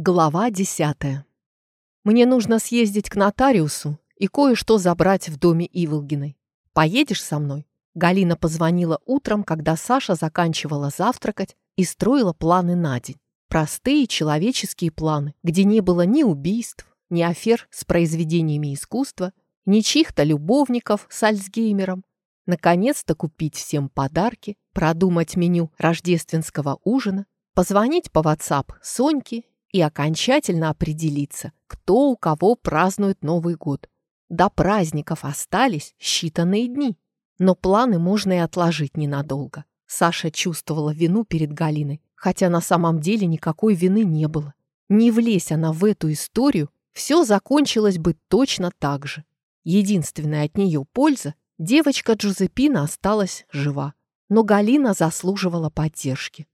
Глава десятая. Мне нужно съездить к нотариусу и кое-что забрать в доме Иволгиной. Поедешь со мной? Галина позвонила утром, когда Саша заканчивала завтракать и строила планы на день. Простые человеческие планы, где не было ни убийств, ни афер с произведениями искусства, ни чьих-то любовников с Альцгеймером. Наконец-то купить всем подарки, продумать меню рождественского ужина, позвонить по WhatsApp Соньке и окончательно определиться, кто у кого празднует Новый год. До праздников остались считанные дни, но планы можно и отложить ненадолго. Саша чувствовала вину перед Галиной, хотя на самом деле никакой вины не было. Не влезь она в эту историю, все закончилось бы точно так же. Единственная от нее польза – девочка Джузеппина осталась жива, но Галина заслуживала поддержки.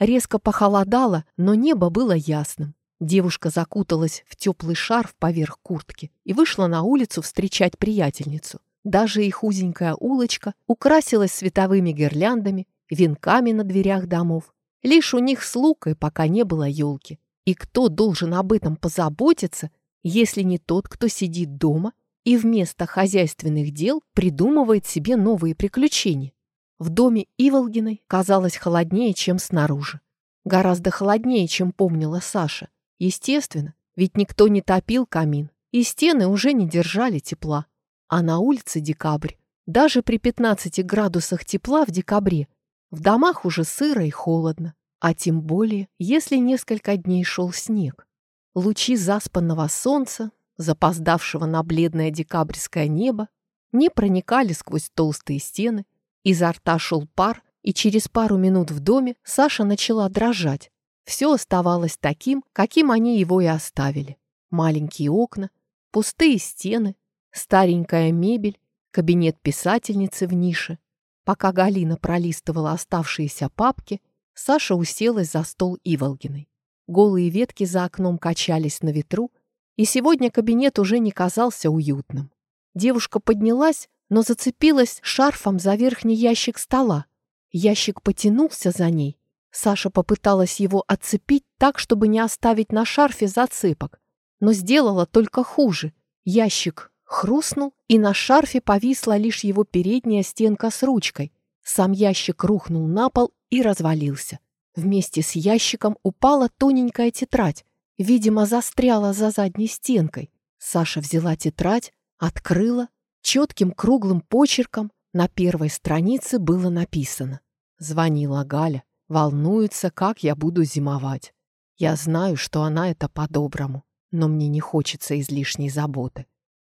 Резко похолодало, но небо было ясным. Девушка закуталась в теплый шарф поверх куртки и вышла на улицу встречать приятельницу. Даже их узенькая улочка украсилась световыми гирляндами, венками на дверях домов. Лишь у них с Лукой пока не было елки. И кто должен об этом позаботиться, если не тот, кто сидит дома и вместо хозяйственных дел придумывает себе новые приключения? В доме Иволгиной казалось холоднее, чем снаружи. Гораздо холоднее, чем помнила Саша. Естественно, ведь никто не топил камин, и стены уже не держали тепла. А на улице декабрь. Даже при 15 градусах тепла в декабре в домах уже сыро и холодно. А тем более, если несколько дней шел снег. Лучи заспанного солнца, запоздавшего на бледное декабрьское небо, не проникали сквозь толстые стены, Изо рта шел пар, и через пару минут в доме Саша начала дрожать. Все оставалось таким, каким они его и оставили. Маленькие окна, пустые стены, старенькая мебель, кабинет писательницы в нише. Пока Галина пролистывала оставшиеся папки, Саша уселась за стол Иволгиной. Голые ветки за окном качались на ветру, и сегодня кабинет уже не казался уютным. Девушка поднялась, но зацепилась шарфом за верхний ящик стола. Ящик потянулся за ней. Саша попыталась его отцепить так, чтобы не оставить на шарфе зацепок, но сделала только хуже. Ящик хрустнул, и на шарфе повисла лишь его передняя стенка с ручкой. Сам ящик рухнул на пол и развалился. Вместе с ящиком упала тоненькая тетрадь, видимо, застряла за задней стенкой. Саша взяла тетрадь, открыла Четким круглым почерком на первой странице было написано. Звонила Галя, волнуется, как я буду зимовать. Я знаю, что она это по-доброму, но мне не хочется излишней заботы.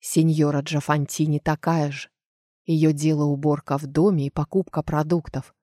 Сеньора Джафантини такая же. Ее дело уборка в доме и покупка продуктов.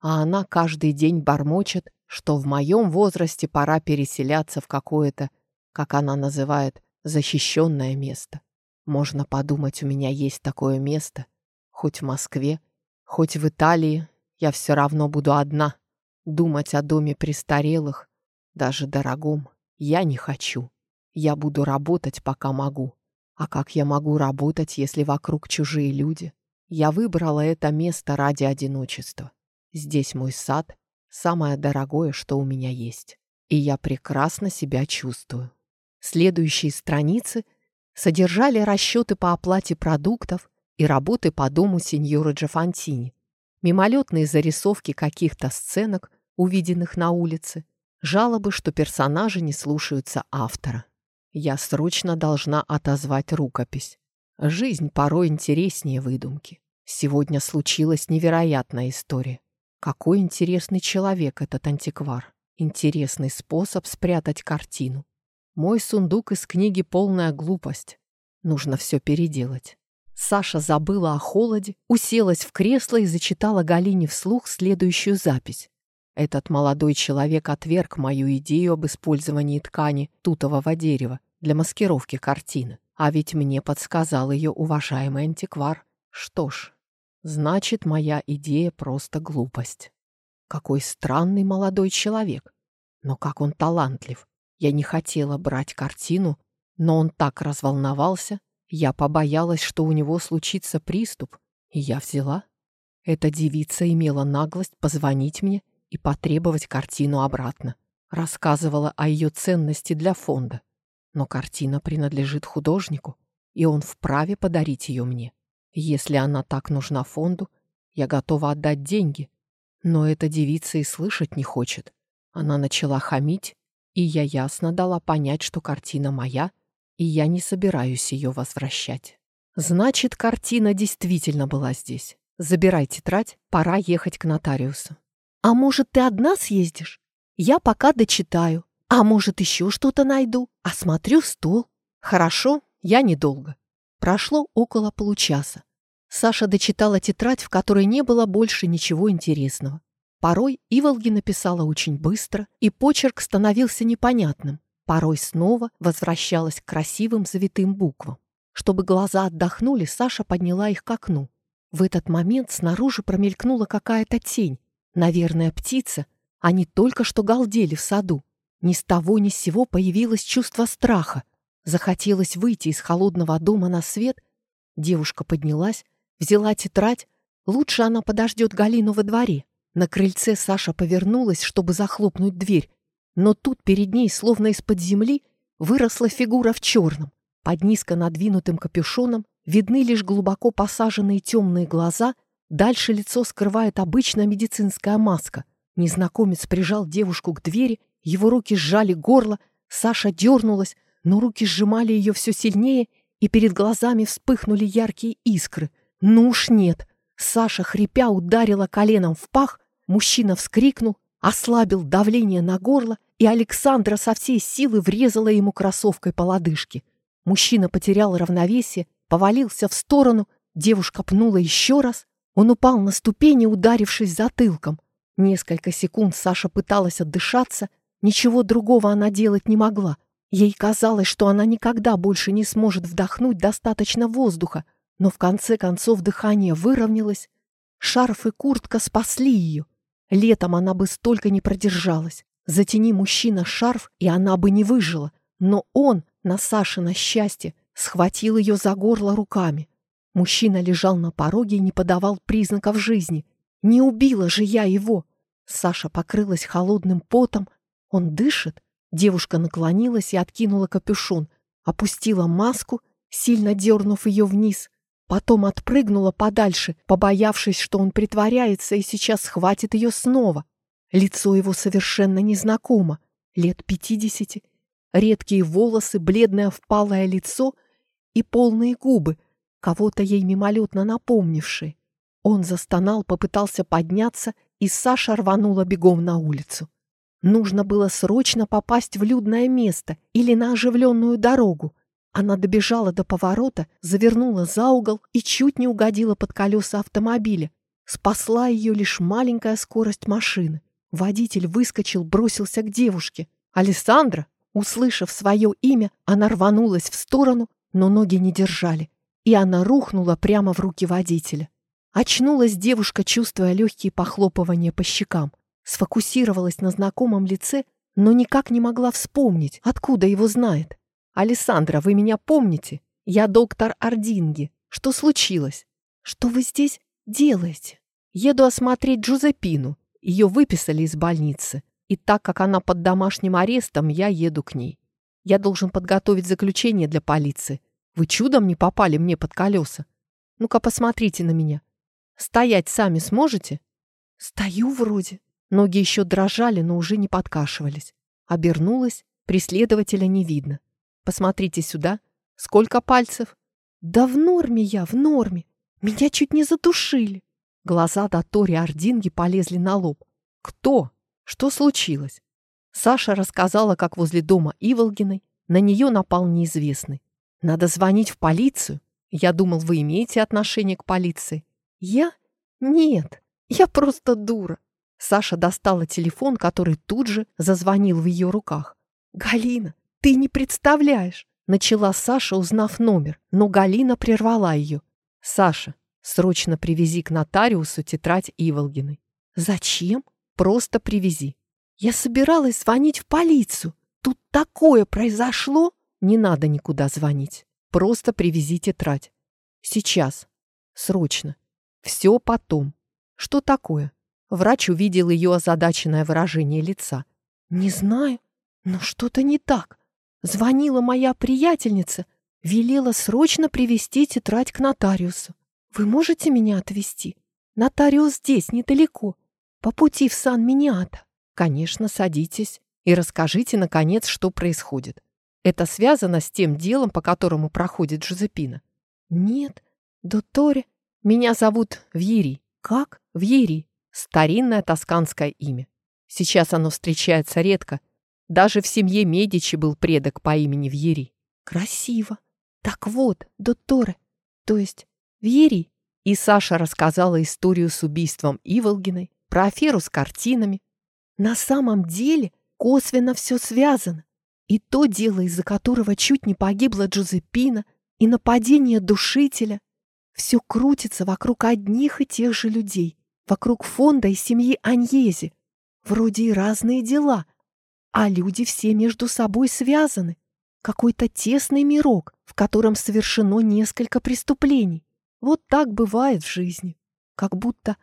А она каждый день бормочет, что в моем возрасте пора переселяться в какое-то, как она называет, защищенное место. Можно подумать, у меня есть такое место. Хоть в Москве, хоть в Италии, я все равно буду одна. Думать о доме престарелых, даже дорогом, я не хочу. Я буду работать, пока могу. А как я могу работать, если вокруг чужие люди? Я выбрала это место ради одиночества. Здесь мой сад, самое дорогое, что у меня есть. И я прекрасно себя чувствую. Следующие страницы — содержали расчеты по оплате продуктов и работы по дому сеньора Джафантини, мимолетные зарисовки каких-то сценок, увиденных на улице, жалобы, что персонажи не слушаются автора. Я срочно должна отозвать рукопись. Жизнь порой интереснее выдумки. Сегодня случилась невероятная история. Какой интересный человек этот антиквар. Интересный способ спрятать картину. Мой сундук из книги полная глупость. Нужно все переделать. Саша забыла о холоде, уселась в кресло и зачитала Галине вслух следующую запись. Этот молодой человек отверг мою идею об использовании ткани тутового дерева для маскировки картины. А ведь мне подсказал ее уважаемый антиквар. Что ж, значит, моя идея просто глупость. Какой странный молодой человек. Но как он талантлив. Я не хотела брать картину, но он так разволновался, я побоялась, что у него случится приступ, и я взяла. Эта девица имела наглость позвонить мне и потребовать картину обратно. рассказывала о ее ценности для фонда. Но картина принадлежит художнику, и он вправе подарить ее мне. Если она так нужна фонду, я готова отдать деньги. Но эта девица и слышать не хочет. Она начала хамить, и я ясно дала понять, что картина моя, и я не собираюсь ее возвращать. Значит, картина действительно была здесь. Забирай тетрадь, пора ехать к нотариусу. А может, ты одна съездишь? Я пока дочитаю. А может, еще что-то найду? Осмотрю стол. Хорошо, я недолго. Прошло около получаса. Саша дочитала тетрадь, в которой не было больше ничего интересного. Порой Иволги написала очень быстро, и почерк становился непонятным. Порой снова возвращалась к красивым завитым буквам. Чтобы глаза отдохнули, Саша подняла их к окну. В этот момент снаружи промелькнула какая-то тень. Наверное, птица. Они только что галдели в саду. Ни с того ни с сего появилось чувство страха. Захотелось выйти из холодного дома на свет. Девушка поднялась, взяла тетрадь. Лучше она подождет Галину во дворе. На крыльце Саша повернулась, чтобы захлопнуть дверь, но тут перед ней, словно из-под земли, выросла фигура в черном. Под низко надвинутым капюшоном видны лишь глубоко посаженные темные глаза, дальше лицо скрывает обычная медицинская маска. Незнакомец прижал девушку к двери, его руки сжали горло, Саша дернулась, но руки сжимали ее все сильнее, и перед глазами вспыхнули яркие искры. Ну уж нет, Саша, хрипя, ударила коленом в пах, мужчина вскрикнул, ослабил давление на горло, и Александра со всей силы врезала ему кроссовкой по лодыжке. Мужчина потерял равновесие, повалился в сторону, девушка пнула еще раз, он упал на ступени, ударившись затылком. Несколько секунд Саша пыталась отдышаться, ничего другого она делать не могла. Ей казалось, что она никогда больше не сможет вдохнуть достаточно воздуха, но в конце концов дыхание выровнялось. Шарф и куртка спасли ее. Летом она бы столько не продержалась. Затяни мужчина шарф, и она бы не выжила. Но он, на Сашино счастье, схватил ее за горло руками. Мужчина лежал на пороге и не подавал признаков жизни. Не убила же я его. Саша покрылась холодным потом. Он дышит. Девушка наклонилась и откинула капюшон, опустила маску, сильно дернув ее вниз. Потом отпрыгнула подальше, побоявшись, что он притворяется и сейчас схватит ее снова. Лицо его совершенно незнакомо, лет пятидесяти. Редкие волосы, бледное впалое лицо и полные губы, кого-то ей мимолетно напомнившие. Он застонал, попытался подняться, и Саша рванула бегом на улицу. Нужно было срочно попасть в людное место или на оживленную дорогу, она добежала до поворота, завернула за угол и чуть не угодила под колеса автомобиля. Спасла ее лишь маленькая скорость машины. Водитель выскочил, бросился к девушке. Александра, услышав свое имя, она рванулась в сторону, но ноги не держали, и она рухнула прямо в руки водителя. Очнулась девушка, чувствуя легкие похлопывания по щекам. Сфокусировалась на знакомом лице, но никак не могла вспомнить, откуда его знает. «Алессандра, вы меня помните? Я доктор Ардинги. Что случилось?» «Что вы здесь делаете?» «Еду осмотреть Джузепину. Ее выписали из больницы. И так как она под домашним арестом, я еду к ней. Я должен подготовить заключение для полиции. Вы чудом не попали мне под колеса? Ну-ка посмотрите на меня. Стоять сами сможете?» «Стою вроде». Ноги еще дрожали, но уже не подкашивались. Обернулась, преследователя не видно. Посмотрите сюда. Сколько пальцев? Да в норме я, в норме. Меня чуть не задушили. Глаза Датори Ардинги полезли на лоб. Кто? Что случилось? Саша рассказала, как возле дома Иволгиной на нее напал неизвестный. Надо звонить в полицию. Я думал, вы имеете отношение к полиции. Я? Нет, я просто дура. Саша достала телефон, который тут же зазвонил в ее руках. «Галина, «Ты не представляешь!» — начала Саша, узнав номер, но Галина прервала ее. «Саша, срочно привези к нотариусу тетрадь Иволгиной». «Зачем? Просто привези». «Я собиралась звонить в полицию. Тут такое произошло!» «Не надо никуда звонить. Просто привези тетрадь. Сейчас. Срочно. Все потом. Что такое?» Врач увидел ее озадаченное выражение лица. Не знаю, но что-то не так. Звонила моя приятельница, велела срочно привезти тетрадь к нотариусу. Вы можете меня отвезти? Нотариус здесь, недалеко, по пути в Сан-Миниата. Конечно, садитесь и расскажите, наконец, что происходит. Это связано с тем делом, по которому проходит Жозепина? Нет, докторе. Меня зовут Вьери. Как? Вьери. Старинное тосканское имя. Сейчас оно встречается редко. Даже в семье Медичи был предок по имени Вьери. Красиво. Так вот, докторе, то есть Вьери. И Саша рассказала историю с убийством Иволгиной, про аферу с картинами. На самом деле косвенно все связано. И то дело, из-за которого чуть не погибла Джузеппина, и нападение душителя. Все крутится вокруг одних и тех же людей, вокруг фонда и семьи Аньези. Вроде и разные дела, а люди все между собой связаны. Какой-то тесный мирок, в котором совершено несколько преступлений. Вот так бывает в жизни. Как будто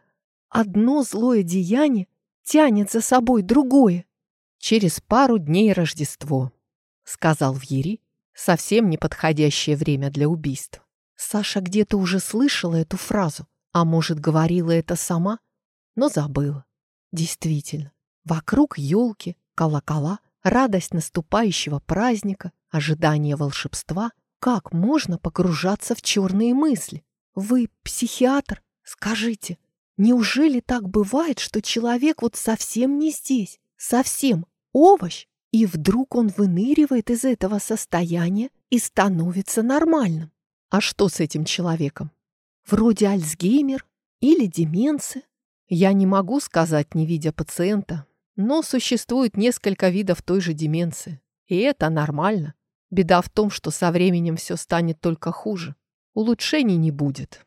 одно злое деяние тянет за собой другое. Через пару дней Рождество сказал Вьери, совсем неподходящее время для убийств. Саша где-то уже слышала эту фразу, а может, говорила это сама, но забыла. Действительно, вокруг елки, колокола, радость наступающего праздника, ожидание волшебства. Как можно погружаться в черные мысли? Вы психиатр? Скажите, неужели так бывает, что человек вот совсем не здесь, совсем овощ? И вдруг он выныривает из этого состояния и становится нормальным. А что с этим человеком? Вроде Альцгеймер или деменция? Я не могу сказать, не видя пациента, но существует несколько видов той же деменции. И это нормально. Беда в том, что со временем все станет только хуже. Улучшений не будет.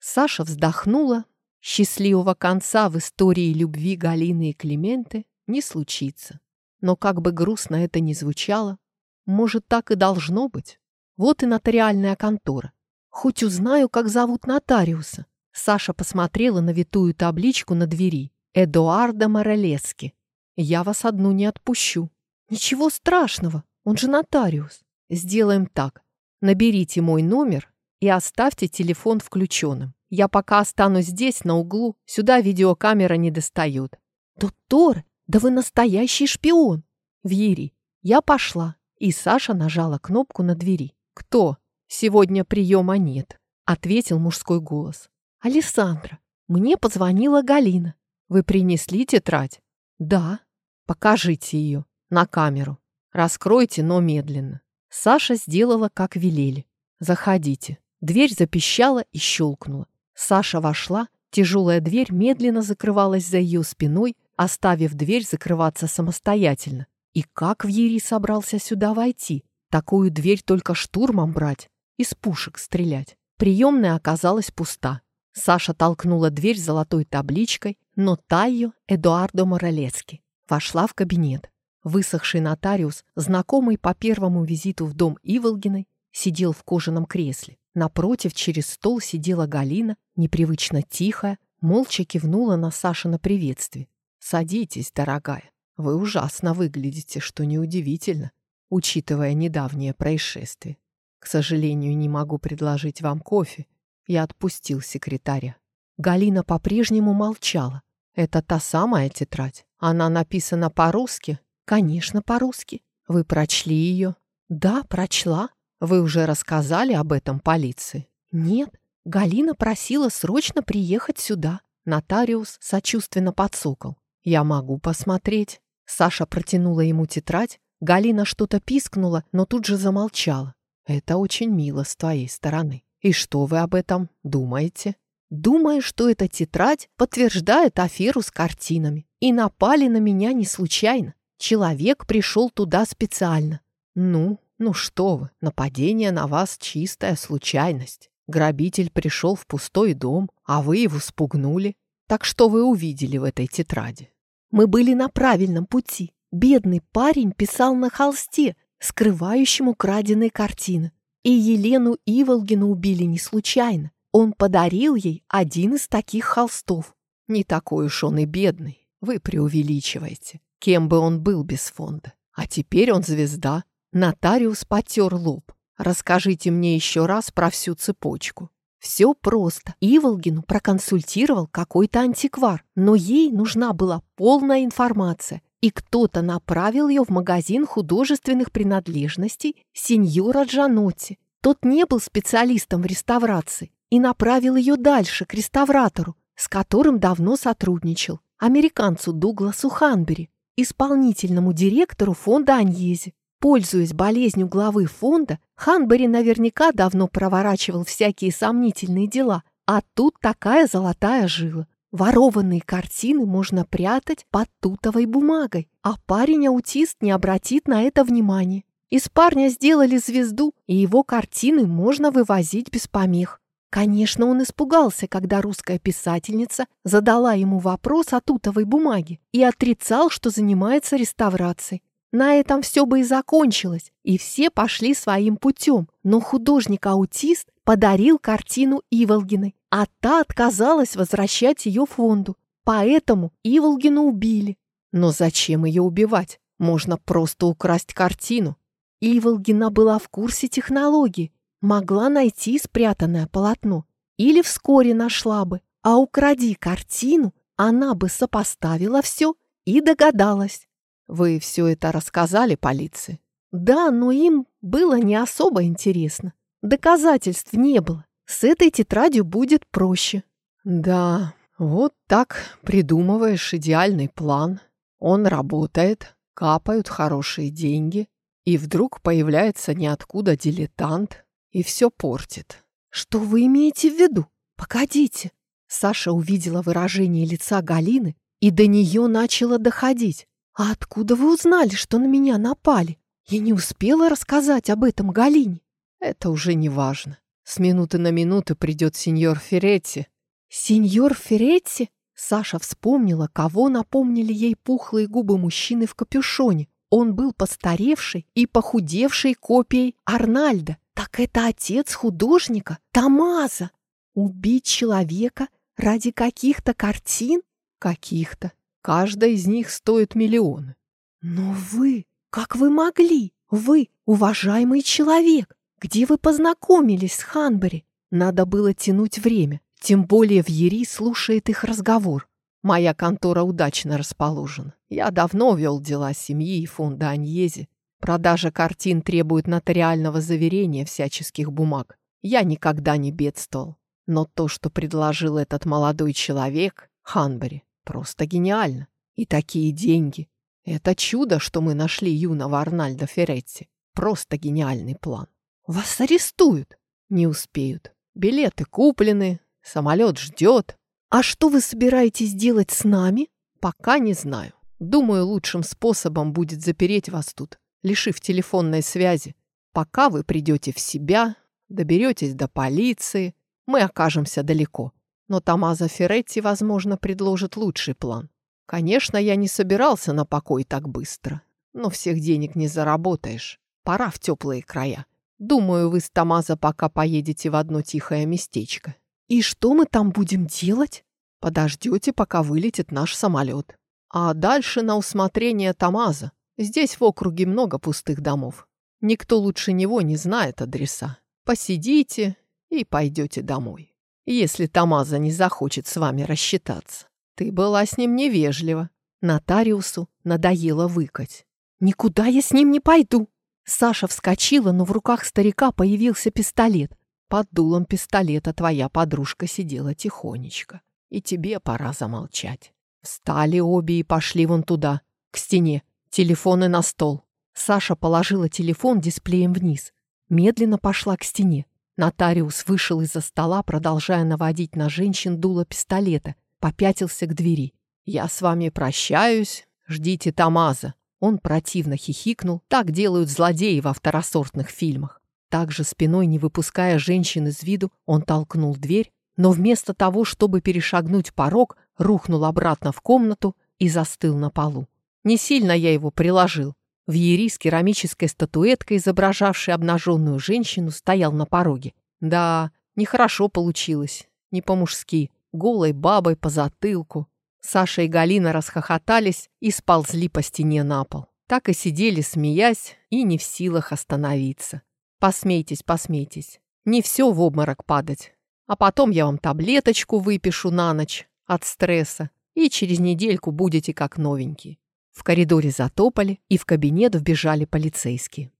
Саша вздохнула. Счастливого конца в истории любви Галины и Клименты не случится. Но как бы грустно это ни звучало, может, так и должно быть. Вот и нотариальная контора. Хоть узнаю, как зовут нотариуса. Саша посмотрела на витую табличку на двери. Эдуарда Морелески. Я вас одну не отпущу. Ничего страшного, он же нотариус. Сделаем так. Наберите мой номер и оставьте телефон включенным. Я пока останусь здесь, на углу. Сюда видеокамера не достает. Доктор, да вы настоящий шпион! Вьери, я пошла. И Саша нажала кнопку на двери. Кто? Сегодня приема нет, ответил мужской голос. Александра, мне позвонила Галина. Вы принесли тетрадь? Да. Покажите ее на камеру. Раскройте, но медленно. Саша сделала, как велели. Заходите. Дверь запищала и щелкнула. Саша вошла, тяжелая дверь медленно закрывалась за ее спиной, оставив дверь закрываться самостоятельно. И как Вьери собрался сюда войти? Такую дверь только штурмом брать, из пушек стрелять. Приемная оказалась пуста. Саша толкнула дверь золотой табличкой но «Нотайо Эдуардо Моралецки». Вошла в кабинет. Высохший нотариус, знакомый по первому визиту в дом Иволгиной, сидел в кожаном кресле. Напротив, через стол сидела Галина, непривычно тихая, молча кивнула на Саша на приветствие. «Садитесь, дорогая. Вы ужасно выглядите, что неудивительно, учитывая недавнее происшествие. К сожалению, не могу предложить вам кофе. Я отпустил секретаря». Галина по-прежнему молчала. «Это та самая тетрадь? Она написана по-русски?» «Конечно, по-русски. Вы прочли ее?» «Да, прочла. Вы уже рассказали об этом полиции?» «Нет. Галина просила срочно приехать сюда». Нотариус сочувственно подсокол. «Я могу посмотреть». Саша протянула ему тетрадь. Галина что-то пискнула, но тут же замолчала. «Это очень мило с твоей стороны. И что вы об этом думаете?» Думаю, что эта тетрадь подтверждает аферу с картинами. И напали на меня не случайно. Человек пришел туда специально. Ну, ну что вы, нападение на вас чистая случайность. Грабитель пришел в пустой дом, а вы его спугнули. Так что вы увидели в этой тетради? Мы были на правильном пути. Бедный парень писал на холсте, скрывающем украденные картины. И Елену Иволгину убили не случайно. Он подарил ей один из таких холстов. Не такой уж он и бедный, вы преувеличиваете. кем бы он был без фонда. А теперь он звезда. Нотариус потер лоб. Расскажите мне еще раз про всю цепочку. Все просто. Иволгину проконсультировал какой-то антиквар, но ей нужна была полная информация, и кто-то направил ее в магазин художественных принадлежностей сеньора Джанотти. Тот не был специалистом в реставрации и направил ее дальше, к реставратору, с которым давно сотрудничал, американцу Дугласу Ханбери, исполнительному директору фонда Аньези. Пользуясь болезнью главы фонда, Ханбери наверняка давно проворачивал всякие сомнительные дела, а тут такая золотая жила. Ворованные картины можно прятать под тутовой бумагой, а парень-аутист не обратит на это внимания. Из парня сделали звезду, и его картины можно вывозить без помех. Конечно, он испугался, когда русская писательница задала ему вопрос о тутовой бумаге и отрицал, что занимается реставрацией. На этом все бы и закончилось, и все пошли своим путем. Но художник-аутист подарил картину Иволгиной, а та отказалась возвращать ее фонду. Поэтому Иволгину убили. Но зачем ее убивать? Можно просто украсть картину. Иволгина была в курсе технологии, могла найти спрятанное полотно. Или вскоре нашла бы, а укради картину, она бы сопоставила все и догадалась. Вы все это рассказали полиции? Да, но им было не особо интересно. Доказательств не было. С этой тетрадью будет проще. Да, вот так придумываешь идеальный план. Он работает, капают хорошие деньги, и вдруг появляется ниоткуда дилетант и все портит. Что вы имеете в виду? Погодите. Саша увидела выражение лица Галины, и до нее начало доходить. «А откуда вы узнали, что на меня напали? Я не успела рассказать об этом Галине». «Это уже не важно. С минуты на минуту придет сеньор Феретти». «Сеньор Феретти?» Саша вспомнила, кого напомнили ей пухлые губы мужчины в капюшоне. Он был постаревший и похудевшей копией Арнальда. Так это отец художника, Тамаза. Убить человека ради каких-то картин? Каких-то. Каждая из них стоит миллионы. Но вы, как вы могли? Вы, уважаемый человек, где вы познакомились с Ханбери? Надо было тянуть время, тем более в Ери слушает их разговор. Моя контора удачно расположена. Я давно вел дела семьи и фонда Аньези. Продажа картин требует нотариального заверения всяческих бумаг. Я никогда не бедствовал. Но то, что предложил этот молодой человек, Ханбери, Просто гениально. И такие деньги. Это чудо, что мы нашли юного Арнальда Феретти. Просто гениальный план. Вас арестуют. Не успеют. Билеты куплены, самолет ждет. А что вы собираетесь делать с нами? Пока не знаю. Думаю, лучшим способом будет запереть вас тут, лишив телефонной связи. Пока вы придете в себя, доберетесь до полиции, мы окажемся далеко. Но Томазо Ферретти, возможно, предложит лучший план. Конечно, я не собирался на покой так быстро. Но всех денег не заработаешь. Пора в теплые края. Думаю, вы с Томазо пока поедете в одно тихое местечко. И что мы там будем делать? Подождете, пока вылетит наш самолет. А дальше на усмотрение Томазо. Здесь в округе много пустых домов. Никто лучше него не знает адреса. Посидите и пойдете домой если Тамаза не захочет с вами рассчитаться. Ты была с ним невежлива. Нотариусу надоело выкать. «Никуда я с ним не пойду!» Саша вскочила, но в руках старика появился пистолет. Под дулом пистолета твоя подружка сидела тихонечко. И тебе пора замолчать. Встали обе и пошли вон туда, к стене. Телефоны на стол. Саша положила телефон дисплеем вниз. Медленно пошла к стене. Нотариус вышел из-за стола, продолжая наводить на женщин дуло пистолета, попятился к двери. «Я с вами прощаюсь, ждите Тамаза». Он противно хихикнул, так делают злодеи во второсортных фильмах. Также спиной, не выпуская женщин из виду, он толкнул дверь, но вместо того, чтобы перешагнуть порог, рухнул обратно в комнату и застыл на полу. Не сильно я его приложил. В с керамической статуэткой, изображавшей обнаженную женщину, стоял на пороге. Да, нехорошо получилось, не по-мужски, голой бабой по затылку. Саша и Галина расхохотались и сползли по стене на пол. Так и сидели, смеясь, и не в силах остановиться. Посмейтесь, посмейтесь. Не все в обморок падать. А потом я вам таблеточку выпишу на ночь от стресса, и через недельку будете как новенькие. В коридоре затопали, и в кабинет вбежали полицейские.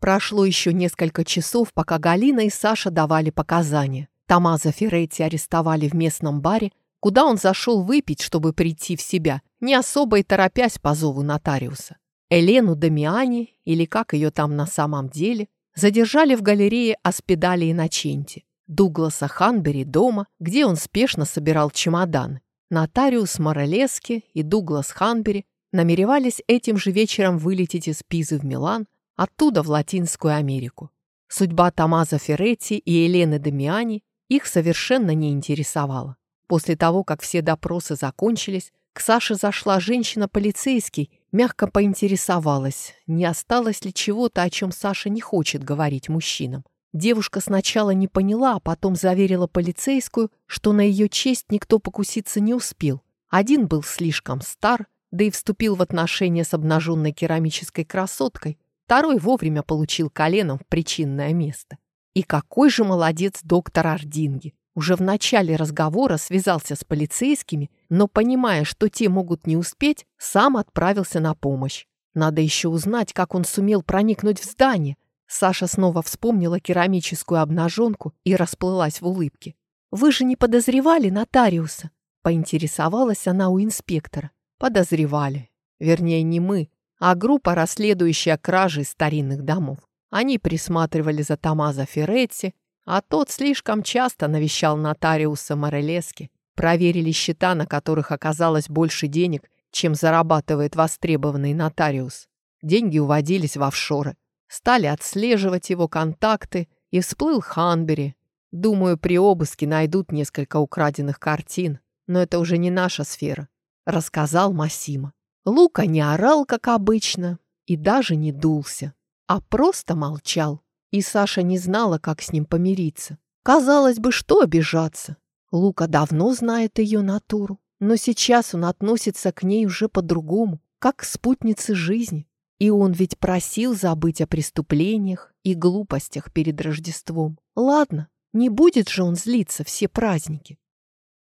Прошло еще несколько часов, пока Галина и Саша давали показания. Тамаза Ферретти арестовали в местном баре, куда он зашел выпить, чтобы прийти в себя, не особо и торопясь по зову нотариуса. Элену Дамиани, или как ее там на самом деле, задержали в галерее Аспидали и Наченти. Дугласа Ханбери дома, где он спешно собирал чемодан. Нотариус Моралески и Дуглас Ханбери намеревались этим же вечером вылететь из Пизы в Милан, оттуда в Латинскую Америку. Судьба Томазо Ферретти и Елены Дамиани их совершенно не интересовала. После того, как все допросы закончились, к Саше зашла женщина-полицейский, мягко поинтересовалась, не осталось ли чего-то, о чем Саша не хочет говорить мужчинам. Девушка сначала не поняла, а потом заверила полицейскую, что на ее честь никто покуситься не успел. Один был слишком стар, да и вступил в отношения с обнаженной керамической красоткой, второй вовремя получил коленом в причинное место. И какой же молодец доктор Ардинги! Уже в начале разговора связался с полицейскими, но, понимая, что те могут не успеть, сам отправился на помощь. Надо еще узнать, как он сумел проникнуть в здание. Саша снова вспомнила керамическую обнаженку и расплылась в улыбке. «Вы же не подозревали нотариуса?» Поинтересовалась она у инспектора. Подозревали. Вернее, не мы, а группа, расследующая кражи старинных домов. Они присматривали за Томазо Ферретти, а тот слишком часто навещал нотариуса Морелески. Проверили счета, на которых оказалось больше денег, чем зарабатывает востребованный нотариус. Деньги уводились в офшоры. Стали отслеживать его контакты, и всплыл Ханбери. Думаю, при обыске найдут несколько украденных картин, но это уже не наша сфера, рассказал Масима. Лука не орал, как обычно, и даже не дулся, а просто молчал. И Саша не знала, как с ним помириться. Казалось бы, что обижаться? Лука давно знает ее натуру, но сейчас он относится к ней уже по-другому, как к спутнице жизни. И он ведь просил забыть о преступлениях и глупостях перед Рождеством. Ладно, не будет же он злиться все праздники.